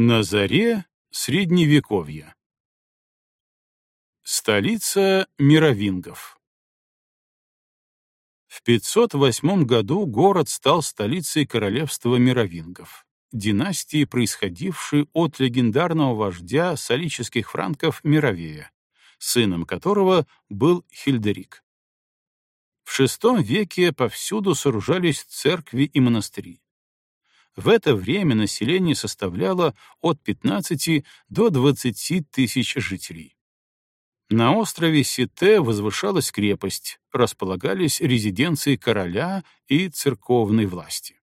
На заре Средневековья. Столица мировингов. В 508 году город стал столицей королевства мировингов, династии, происходившей от легендарного вождя солических франков Мировея, сыном которого был Хильдерик. В VI веке повсюду сооружались церкви и монастыри. В это время население составляло от 15 до 20 тысяч жителей. На острове Сите возвышалась крепость, располагались резиденции короля и церковной власти.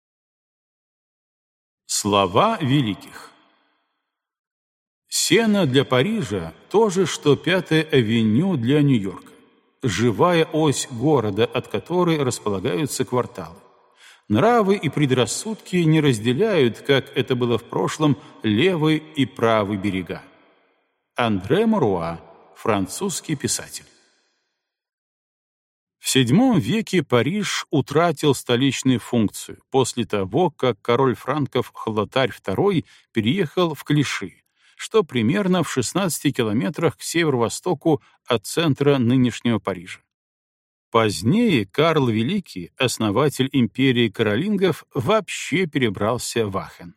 Слова великих Сена для Парижа — то же, что Пятая авеню для Нью-Йорка, живая ось города, от которой располагаются кварталы. Нравы и предрассудки не разделяют, как это было в прошлом, левый и правый берега. Андре Маруа, французский писатель. В VII веке Париж утратил столичную функцию после того, как король франков Хлотарь II переехал в Клиши, что примерно в 16 километрах к северо-востоку от центра нынешнего Парижа. Позднее Карл Великий, основатель империи каролингов, вообще перебрался в Ахен.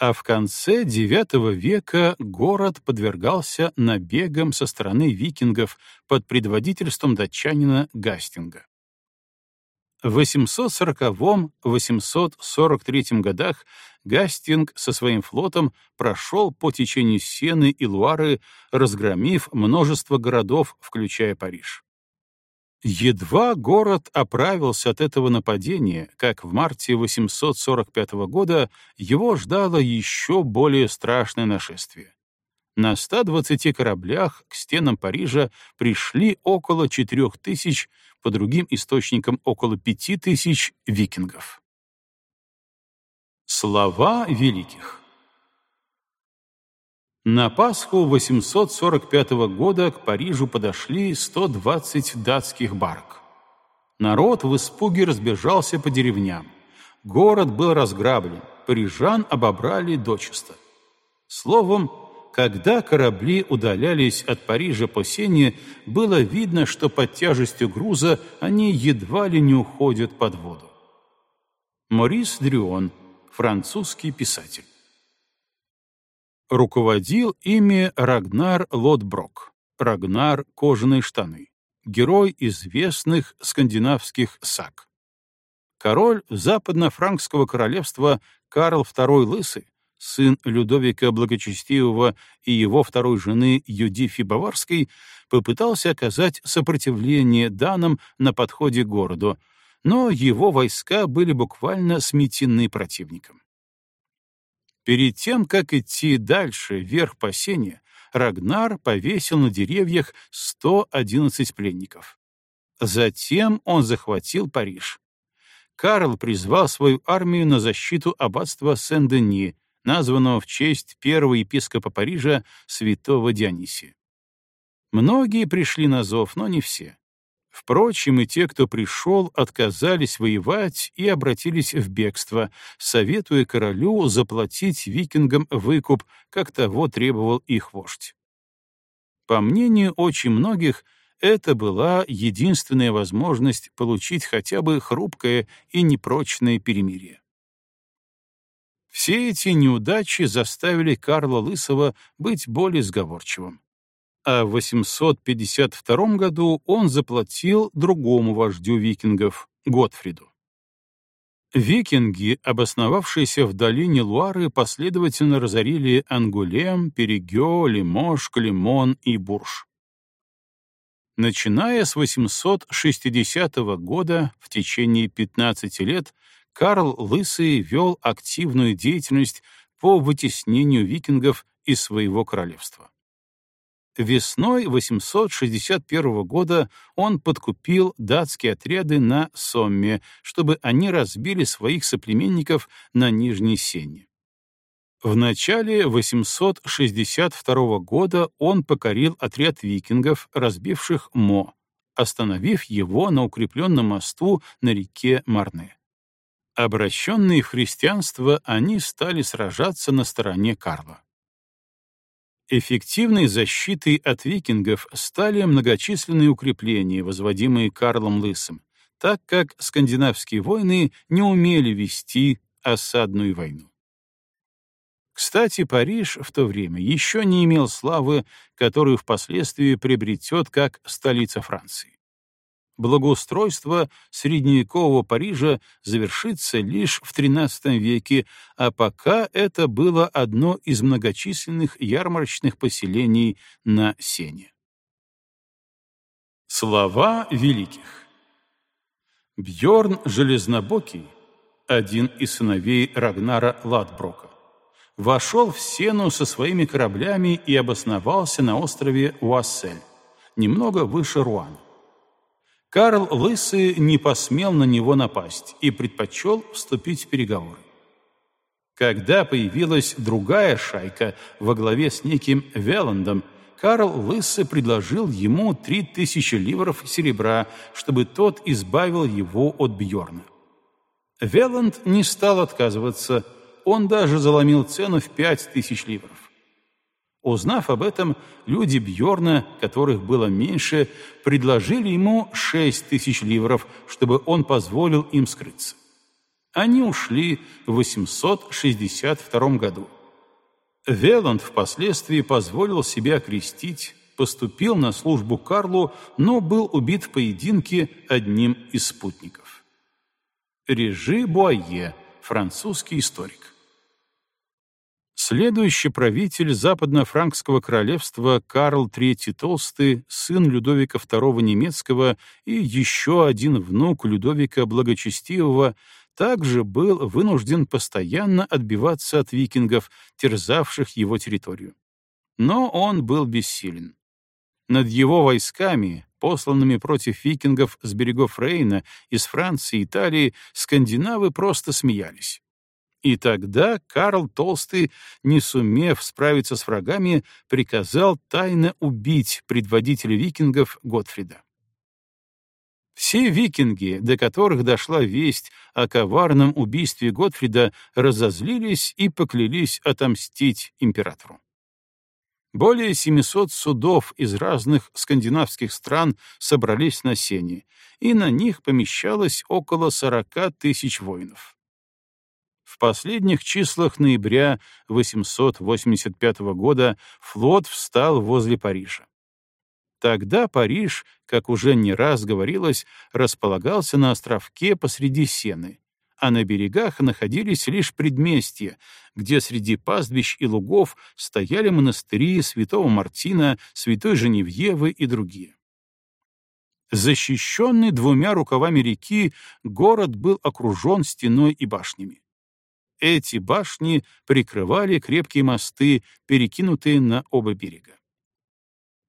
А в конце IX века город подвергался набегам со стороны викингов под предводительством датчанина Гастинга. В 840-843 годах Гастинг со своим флотом прошел по течению Сены и Луары, разгромив множество городов, включая Париж. Едва город оправился от этого нападения, как в марте 845 года его ждало еще более страшное нашествие. На 120 кораблях к стенам Парижа пришли около 4000, по другим источникам около 5000 викингов. Слова великих на Пасху 845 года к Парижу подошли 120 датских барок. Народ в испуге разбежался по деревням. Город был разграблен, парижан обобрали дочисто. Словом, когда корабли удалялись от Парижа по Сене, было видно, что под тяжестью груза они едва ли не уходят под воду. Морис Дрюон, французский писатель. Руководил ими Рагнар Лотброк, Рагнар Кожаные штаны, герой известных скандинавских саг. Король западно-франкского королевства Карл II Лысый, сын Людовика Благочестивого и его второй жены Юдифи Баварской, попытался оказать сопротивление данным на подходе к городу, но его войска были буквально сметены противником. Перед тем, как идти дальше, вверх по сене, Рагнар повесил на деревьях 111 пленников. Затем он захватил Париж. Карл призвал свою армию на защиту аббатства Сен-Дени, названного в честь первого епископа Парижа святого Дионисия. Многие пришли на зов, но не все. Впрочем, и те, кто пришел, отказались воевать и обратились в бегство, советуя королю заплатить викингам выкуп, как того требовал их вождь. По мнению очень многих, это была единственная возможность получить хотя бы хрупкое и непрочное перемирие. Все эти неудачи заставили Карла Лысого быть более сговорчивым а в 852 году он заплатил другому вождю викингов, Готфриду. Викинги, обосновавшиеся в долине Луары, последовательно разорили Ангулем, Перегё, Лимош, Климон и Бурж. Начиная с 860 года, в течение 15 лет, Карл Лысый вел активную деятельность по вытеснению викингов из своего королевства. Весной 861 года он подкупил датские отряды на Сомме, чтобы они разбили своих соплеменников на Нижней Сене. В начале 862 года он покорил отряд викингов, разбивших Мо, остановив его на укрепленном мосту на реке Марне. Обращенные в христианство, они стали сражаться на стороне Карла. Эффективной защитой от викингов стали многочисленные укрепления, возводимые Карлом Лысым, так как скандинавские войны не умели вести осадную войну. Кстати, Париж в то время еще не имел славы, которую впоследствии приобретет как столица Франции благоустройство средневекового Парижа завершится лишь в XIII веке, а пока это было одно из многочисленных ярмарочных поселений на Сене. Слова великих Бьорн Железнобокий, один из сыновей Рагнара Ладброка, вошел в Сену со своими кораблями и обосновался на острове Уассель, немного выше Руана. Карл Лысый не посмел на него напасть и предпочел вступить в переговоры. Когда появилась другая шайка во главе с неким Веландом, Карл Лысый предложил ему три тысячи ливров серебра, чтобы тот избавил его от Бьорна. Веланд не стал отказываться, он даже заломил цену в пять тысяч ливров. Узнав об этом, люди Бьорна, которых было меньше, предложили ему шесть тысяч ливров, чтобы он позволил им скрыться. Они ушли в 862 году. Веланд впоследствии позволил себя окрестить, поступил на службу Карлу, но был убит в поединке одним из спутников. Режи Буайе, французский историк. Следующий правитель западно-франкского королевства Карл III Толстый, сын Людовика II немецкого и еще один внук Людовика Благочестивого, также был вынужден постоянно отбиваться от викингов, терзавших его территорию. Но он был бессилен. Над его войсками, посланными против викингов с берегов Рейна, из Франции и Италии, скандинавы просто смеялись. И тогда Карл Толстый, не сумев справиться с врагами, приказал тайно убить предводителя викингов Готфрида. Все викинги, до которых дошла весть о коварном убийстве Готфрида, разозлились и поклялись отомстить императору. Более 700 судов из разных скандинавских стран собрались на Сене, и на них помещалось около 40 тысяч воинов. В последних числах ноября 885 года флот встал возле Парижа. Тогда Париж, как уже не раз говорилось, располагался на островке посреди Сены, а на берегах находились лишь предместья, где среди пастбищ и лугов стояли монастыри святого Мартина, святой Женевьевы и другие. Защищенный двумя рукавами реки, город был окружен стеной и башнями. Эти башни прикрывали крепкие мосты, перекинутые на оба берега.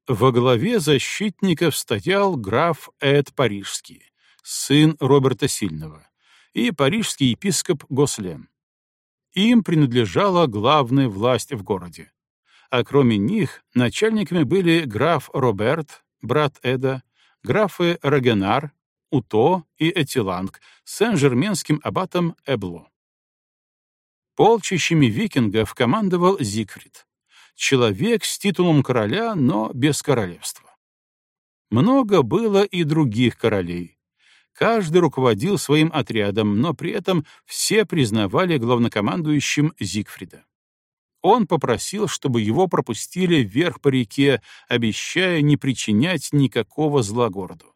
Во главе защитников стоял граф Эд Парижский, сын Роберта Сильного, и парижский епископ Гослен. Им принадлежала главная власть в городе. А кроме них начальниками были граф Роберт, брат Эда, графы Рагенар, Уто и Этиланг с сен-жерменским аббатом Эбло. Полчищами викингов командовал Зигфрид. Человек с титулом короля, но без королевства. Много было и других королей. Каждый руководил своим отрядом, но при этом все признавали главнокомандующим Зигфрида. Он попросил, чтобы его пропустили вверх по реке, обещая не причинять никакого зла городу.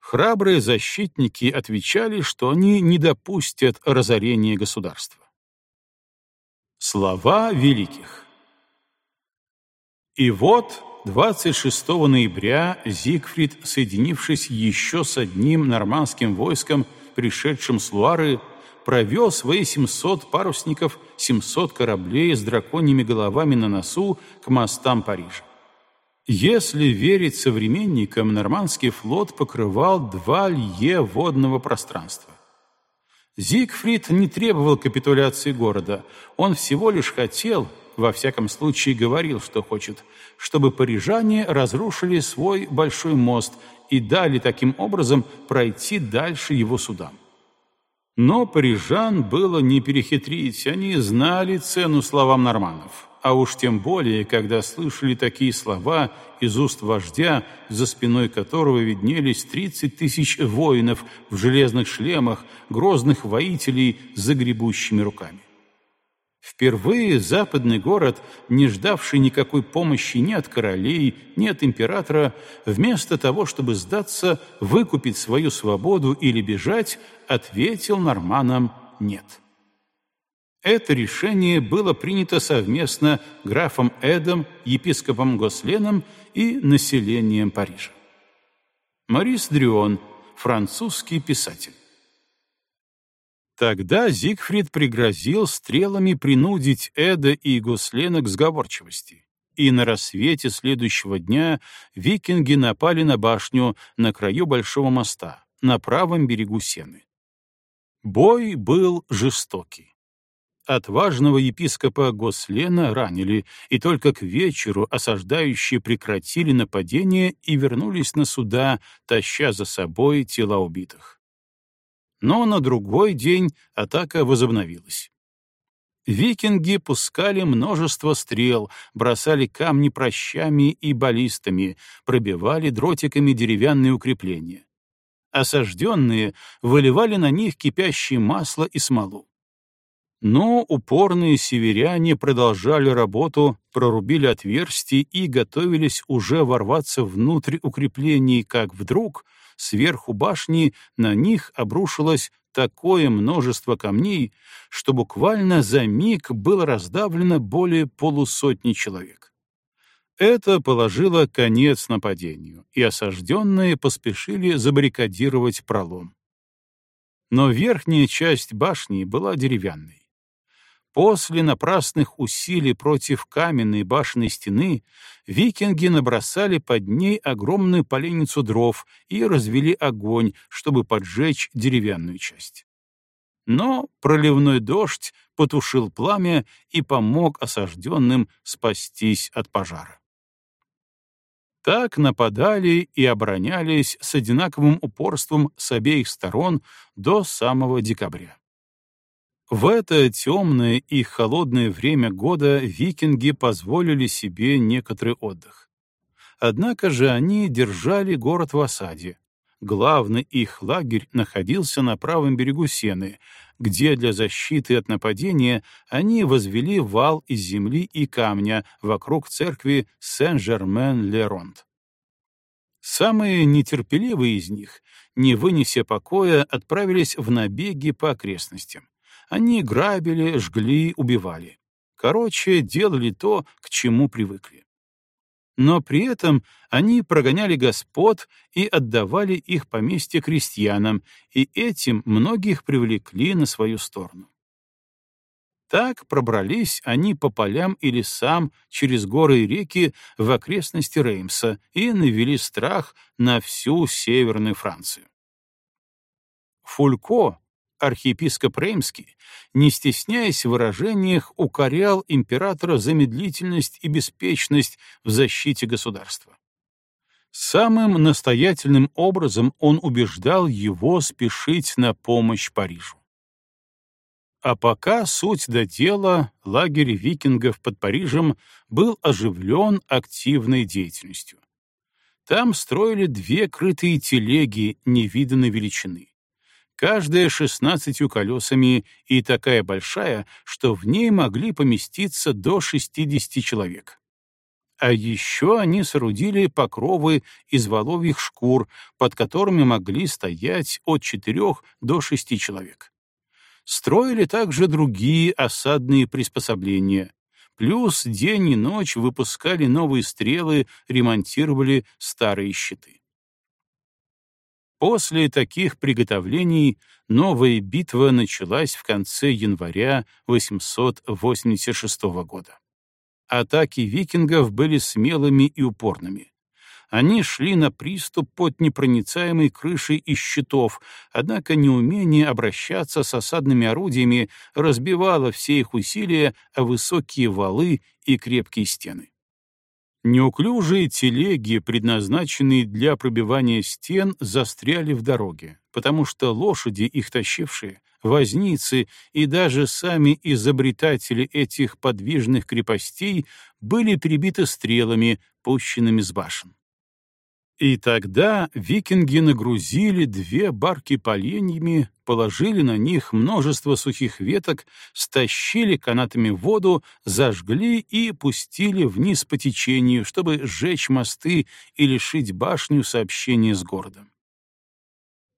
Храбрые защитники отвечали, что они не допустят разорения государства. Слова великих. И вот 26 ноября Зигфрид, соединившись еще с одним нормандским войском, пришедшим с Луары, провел свои 700 парусников, 700 кораблей с драконьими головами на носу к мостам Парижа. Если верить современникам, нормандский флот покрывал два лье водного пространства. Зигфрид не требовал капитуляции города, он всего лишь хотел, во всяком случае говорил, что хочет, чтобы парижане разрушили свой большой мост и дали таким образом пройти дальше его судам. Но парижан было не перехитрить, они знали цену словам норманов а уж тем более, когда слышали такие слова из уст вождя, за спиной которого виднелись 30 тысяч воинов в железных шлемах, грозных воителей с загребущими руками. Впервые западный город, не ждавший никакой помощи ни от королей, ни от императора, вместо того, чтобы сдаться, выкупить свою свободу или бежать, ответил норманам «нет». Это решение было принято совместно графом Эдом, епископом Госленом и населением Парижа. Морис Дрюон, французский писатель. Тогда Зигфрид пригрозил стрелами принудить Эда и Гослена к сговорчивости, и на рассвете следующего дня викинги напали на башню на краю Большого моста, на правом берегу Сены. Бой был жестокий. Отважного епископа Гослена ранили, и только к вечеру осаждающие прекратили нападение и вернулись на суда, таща за собой тела убитых. Но на другой день атака возобновилась. Викинги пускали множество стрел, бросали камни прощами и баллистами, пробивали дротиками деревянные укрепления. Осажденные выливали на них кипящее масло и смолу. Но упорные северяне продолжали работу, прорубили отверстия и готовились уже ворваться внутрь укреплений, как вдруг сверху башни на них обрушилось такое множество камней, что буквально за миг было раздавлено более полусотни человек. Это положило конец нападению, и осажденные поспешили забаррикадировать пролом. Но верхняя часть башни была деревянной. После напрасных усилий против каменной башенной стены викинги набросали под ней огромную поленницу дров и развели огонь, чтобы поджечь деревянную часть. Но проливной дождь потушил пламя и помог осажденным спастись от пожара. Так нападали и оборонялись с одинаковым упорством с обеих сторон до самого декабря. В это темное и холодное время года викинги позволили себе некоторый отдых. Однако же они держали город в осаде. Главный их лагерь находился на правом берегу Сены, где для защиты от нападения они возвели вал из земли и камня вокруг церкви Сен-Жермен-Ле-Ронд. Самые нетерпеливые из них, не вынеся покоя, отправились в набеги по окрестностям. Они грабили, жгли, убивали. Короче, делали то, к чему привыкли. Но при этом они прогоняли господ и отдавали их поместья крестьянам, и этим многих привлекли на свою сторону. Так пробрались они по полям и лесам через горы и реки в окрестности Реймса и навели страх на всю Северную Францию. Фулько, архиепископ Реймский, не стесняясь в выражениях, укорял императора за медлительность и беспечность в защите государства. Самым настоятельным образом он убеждал его спешить на помощь Парижу. А пока суть до дела, лагерь викингов под Парижем был оживлен активной деятельностью. Там строили две крытые телеги невиданной величины каждая шестнадцатью колесами и такая большая, что в ней могли поместиться до 60 человек. А еще они соорудили покровы из воловьих шкур, под которыми могли стоять от четырех до шести человек. Строили также другие осадные приспособления. Плюс день и ночь выпускали новые стрелы, ремонтировали старые щиты. После таких приготовлений новая битва началась в конце января 886 года. Атаки викингов были смелыми и упорными. Они шли на приступ под непроницаемой крышей из щитов, однако неумение обращаться с осадными орудиями разбивало все их усилия о высокие валы и крепкие стены. Неуклюжие телеги, предназначенные для пробивания стен, застряли в дороге, потому что лошади, их тащившие, возницы и даже сами изобретатели этих подвижных крепостей были прибиты стрелами, пущенными с башен. И тогда викинги нагрузили две барки поленьями, положили на них множество сухих веток, стащили канатами воду, зажгли и пустили вниз по течению, чтобы сжечь мосты и лишить башню сообщения с городом.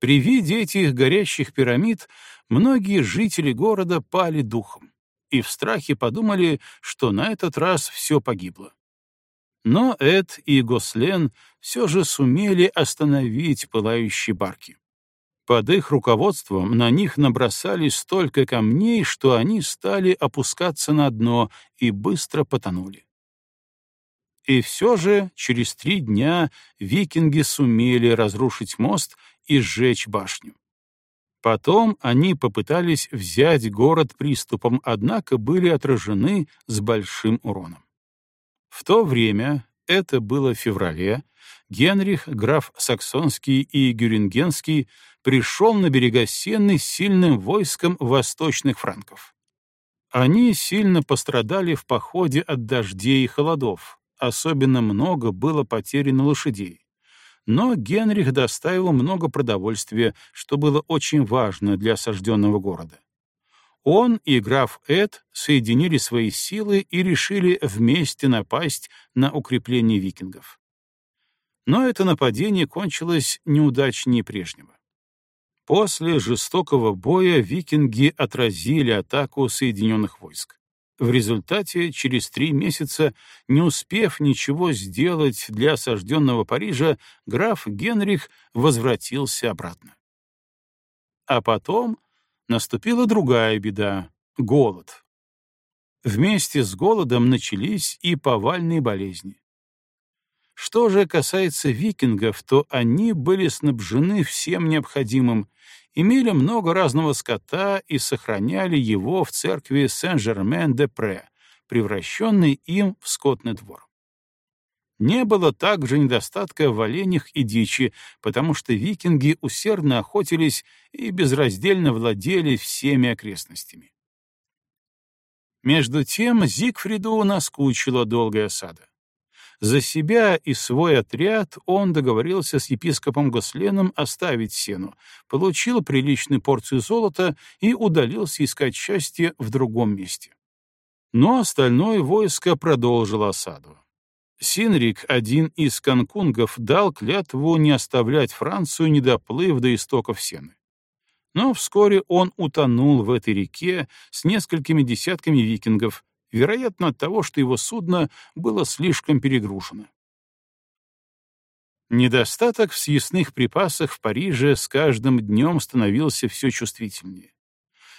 При виде этих горящих пирамид многие жители города пали духом и в страхе подумали, что на этот раз все погибло. Но Эд и Гослен все же сумели остановить пылающие барки. Под их руководством на них набросали столько камней, что они стали опускаться на дно и быстро потонули. И все же через три дня викинги сумели разрушить мост и сжечь башню. Потом они попытались взять город приступом, однако были отражены с большим уроном. В то время, это было в феврале, Генрих, граф Саксонский и Гюрингенский, пришел на берега Сенны с сильным войском восточных франков. Они сильно пострадали в походе от дождей и холодов, особенно много было потеряно лошадей. Но Генрих доставил много продовольствия, что было очень важно для осажденного города. Он и граф Эд соединили свои силы и решили вместе напасть на укрепление викингов. Но это нападение кончилось неудачнее прежнего. После жестокого боя викинги отразили атаку соединенных войск. В результате, через три месяца, не успев ничего сделать для осажденного Парижа, граф Генрих возвратился обратно. А потом наступила другая беда — голод. Вместе с голодом начались и повальные болезни. Что же касается викингов, то они были снабжены всем необходимым, имели много разного скота и сохраняли его в церкви Сен-Жермен-де-Пре, превращенной им в скотный двор. Не было также недостатка в оленях и дичи, потому что викинги усердно охотились и безраздельно владели всеми окрестностями. Между тем Зигфриду наскучила долгая осада. За себя и свой отряд он договорился с епископом Госленом оставить сену, получил приличную порцию золота и удалился искать счастье в другом месте. Но остальное войско продолжило осаду. Синрик, один из канкунгов, дал клятву не оставлять Францию, не доплыв до истоков Сены. Но вскоре он утонул в этой реке с несколькими десятками викингов, вероятно, от того, что его судно было слишком перегружено. Недостаток в съестных припасах в Париже с каждым днем становился все чувствительнее.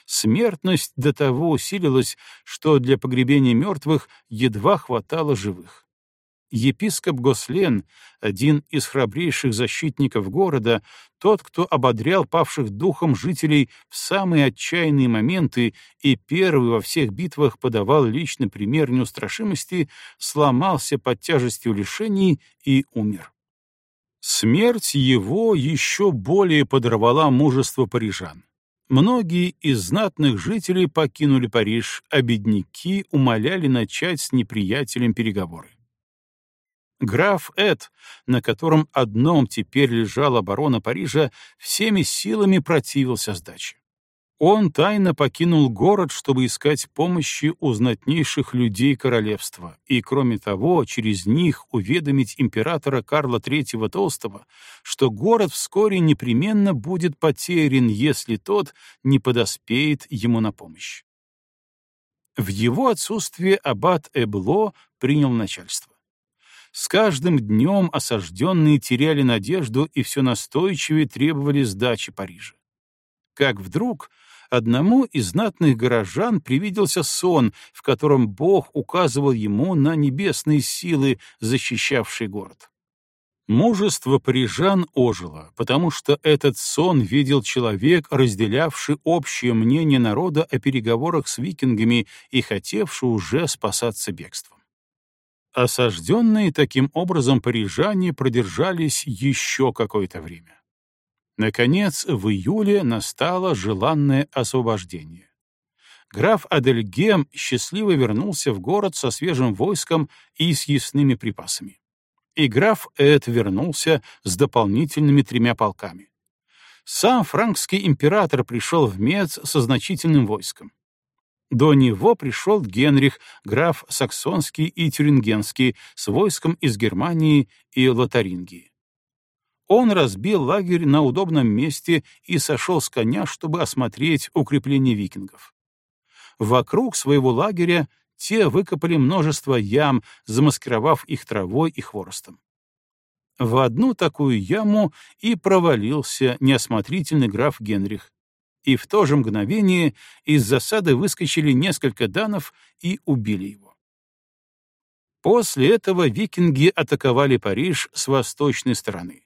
Смертность до того усилилась, что для погребения мертвых едва хватало живых. Епископ Гослен, один из храбрейших защитников города, тот, кто ободрял павших духом жителей в самые отчаянные моменты и первый во всех битвах подавал личный пример неустрашимости, сломался под тяжестью лишений и умер. Смерть его еще более подорвала мужество парижан. Многие из знатных жителей покинули Париж, а бедняки умоляли начать с неприятелем переговоры. Граф Эд, на котором одном теперь лежала оборона Парижа, всеми силами противился сдаче. Он тайно покинул город, чтобы искать помощи у знатнейших людей королевства, и, кроме того, через них уведомить императора Карла III Толстого, что город вскоре непременно будет потерян, если тот не подоспеет ему на помощь. В его отсутствие аббат Эбло принял начальство. С каждым днем осажденные теряли надежду и все настойчивее требовали сдачи Парижа. Как вдруг одному из знатных горожан привиделся сон, в котором Бог указывал ему на небесные силы, защищавшие город. Мужество парижан ожило, потому что этот сон видел человек, разделявший общее мнение народа о переговорах с викингами и хотевший уже спасаться бегством. Осажденные таким образом парижане продержались еще какое-то время. Наконец, в июле настало желанное освобождение. Граф Адельгем счастливо вернулся в город со свежим войском и с ясными припасами. И граф Эд вернулся с дополнительными тремя полками. Сам франкский император пришел в Мец со значительным войском. До него пришел Генрих, граф Саксонский и Тюрингенский, с войском из Германии и Лотарингии. Он разбил лагерь на удобном месте и сошел с коня, чтобы осмотреть укрепление викингов. Вокруг своего лагеря те выкопали множество ям, замаскировав их травой и хворостом. В одну такую яму и провалился неосмотрительный граф Генрих, и в то же мгновение из засады выскочили несколько данов и убили его. После этого викинги атаковали Париж с восточной стороны.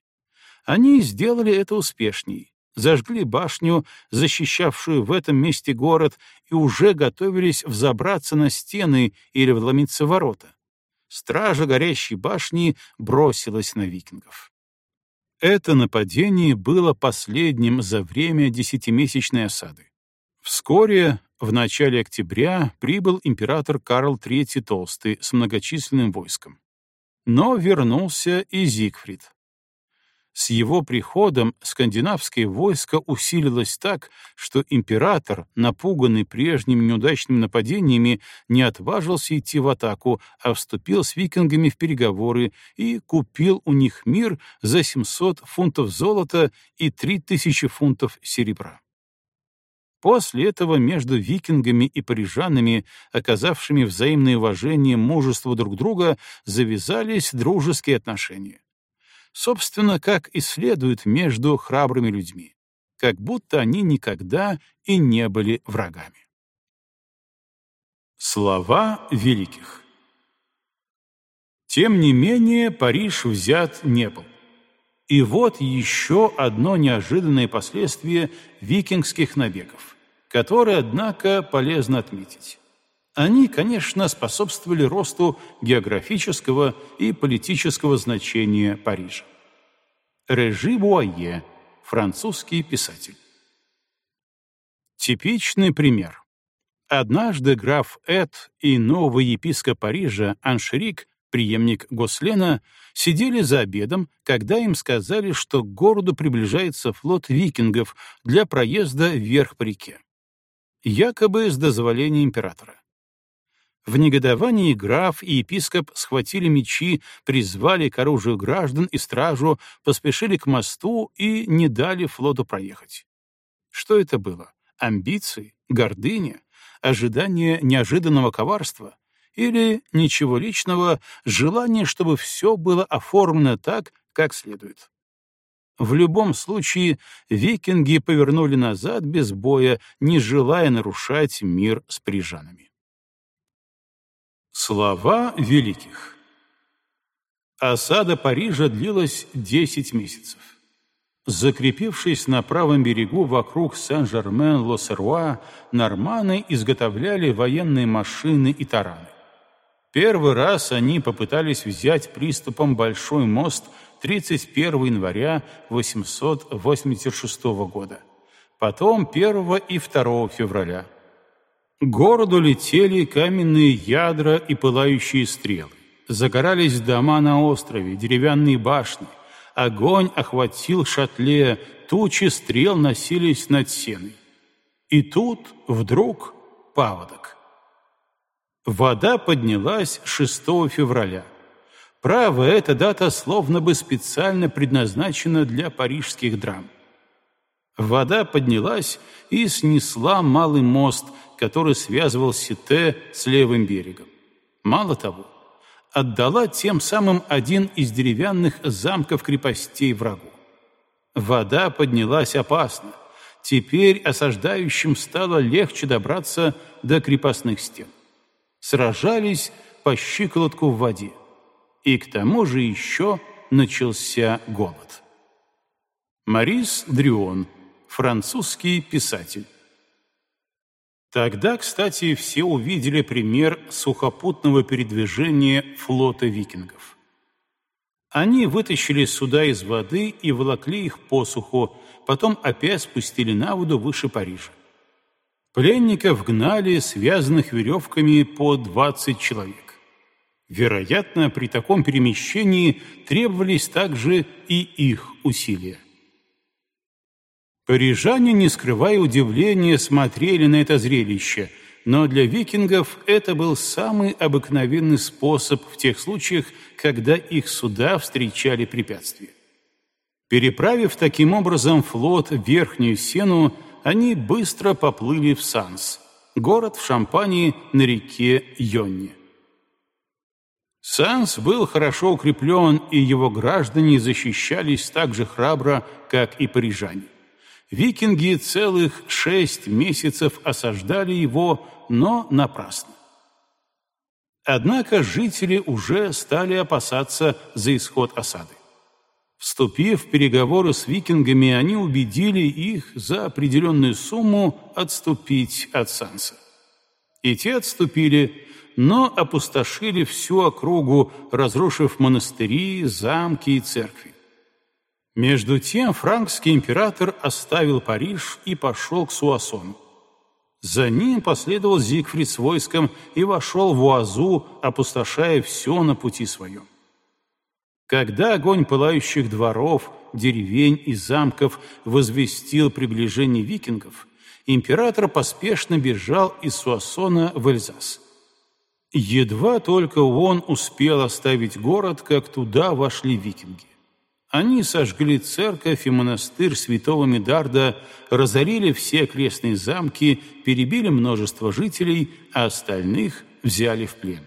Они сделали это успешней, зажгли башню, защищавшую в этом месте город, и уже готовились взобраться на стены или вломиться в ворота. Стража горящей башни бросилась на викингов. Это нападение было последним за время десятимесячной осады. Вскоре, в начале октября, прибыл император Карл III Толстый с многочисленным войском. Но вернулся и Зигфрид. С его приходом скандинавское войско усилилось так, что император, напуганный прежними неудачными нападениями, не отважился идти в атаку, а вступил с викингами в переговоры и купил у них мир за 700 фунтов золота и 3000 фунтов серебра. После этого между викингами и парижанами, оказавшими взаимное уважение мужеству друг друга, завязались дружеские отношения собственно, как и следует между храбрыми людьми, как будто они никогда и не были врагами. Слова великих Тем не менее, Париж взят не был. И вот еще одно неожиданное последствие викингских набегов, которое, однако, полезно отметить. Они, конечно, способствовали росту географического и политического значения Парижа. Режи Буае, французский писатель. Типичный пример. Однажды граф Эд и новый епископ Парижа Аншерик, преемник Гослена, сидели за обедом, когда им сказали, что к городу приближается флот викингов для проезда вверх по реке. Якобы с дозволения императора. В негодовании граф и епископ схватили мечи, призвали к оружию граждан и стражу, поспешили к мосту и не дали флоту проехать. Что это было? Амбиции? Гордыня? Ожидание неожиданного коварства? Или, ничего личного, желание, чтобы все было оформлено так, как следует? В любом случае, викинги повернули назад без боя, не желая нарушать мир с прижанами. Слова великих Осада Парижа длилась 10 месяцев. Закрепившись на правом берегу вокруг Сен-Жермен-Ло-Серуа, норманы изготовляли военные машины и тараны. Первый раз они попытались взять приступом Большой мост 31 января 886 года, потом 1 и 2 февраля – городу летели каменные ядра и пылающие стрелы. Загорались дома на острове, деревянные башни. Огонь охватил шатле, тучи стрел носились над сеной. И тут вдруг паводок. Вода поднялась 6 февраля. Право, эта дата словно бы специально предназначена для парижских драм. Вода поднялась и снесла малый мост, который связывал Сите с левым берегом. Мало того, отдала тем самым один из деревянных замков-крепостей врагу. Вода поднялась опасно. Теперь осаждающим стало легче добраться до крепостных стен. Сражались по щиколотку в воде. И к тому же еще начался голод. Марис Дрюон, французский писатель. Тогда, кстати, все увидели пример сухопутного передвижения флота викингов. Они вытащили суда из воды и волокли их по суху, потом опять спустили на воду выше Парижа. Пленников гнали связанных веревками по 20 человек. Вероятно, при таком перемещении требовались также и их усилия. Парижане, не скрывая удивления, смотрели на это зрелище, но для викингов это был самый обыкновенный способ в тех случаях, когда их суда встречали препятствия. Переправив таким образом флот в Верхнюю Сену, они быстро поплыли в Санс, город в Шампании на реке Йонне. Санс был хорошо укреплен, и его граждане защищались так же храбро, как и парижане. Викинги целых шесть месяцев осаждали его, но напрасно. Однако жители уже стали опасаться за исход осады. Вступив в переговоры с викингами, они убедили их за определенную сумму отступить от Санса. И те отступили, но опустошили всю округу, разрушив монастыри, замки и церкви. Между тем франкский император оставил Париж и пошел к Суассону. За ним последовал Зигфрид с войском и вошел в Уазу, опустошая все на пути своем. Когда огонь пылающих дворов, деревень и замков возвестил приближение викингов, император поспешно бежал из Суассона в Эльзас. Едва только он успел оставить город, как туда вошли викинги. Они сожгли церковь и монастырь святого Медарда, разорили все окрестные замки, перебили множество жителей, а остальных взяли в плен.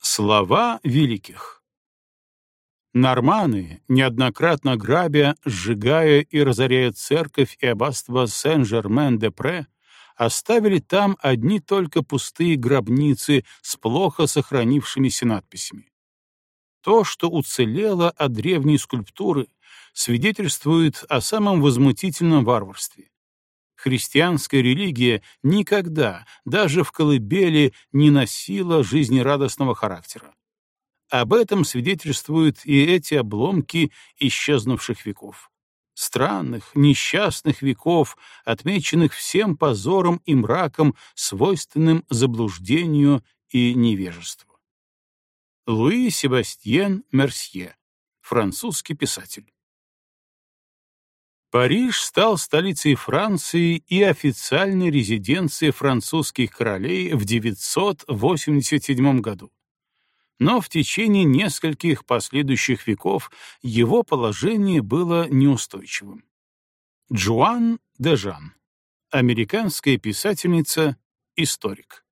Слова великих Норманы, неоднократно грабя, сжигая и разоряя церковь и аббатство Сен-Жермен-де-Пре, оставили там одни только пустые гробницы с плохо сохранившимися надписями. То, что уцелело от древней скульптуры, свидетельствует о самом возмутительном варварстве. Христианская религия никогда, даже в колыбели, не носила жизнерадостного характера. Об этом свидетельствуют и эти обломки исчезнувших веков. Странных, несчастных веков, отмеченных всем позором и мраком, свойственным заблуждению и невежеству. Луи Себастьен Мерсье, французский писатель. Париж стал столицей Франции и официальной резиденцией французских королей в 987 году но в течение нескольких последующих веков его положение было неустойчивым. Джоан де Жан, американская писательница, историк.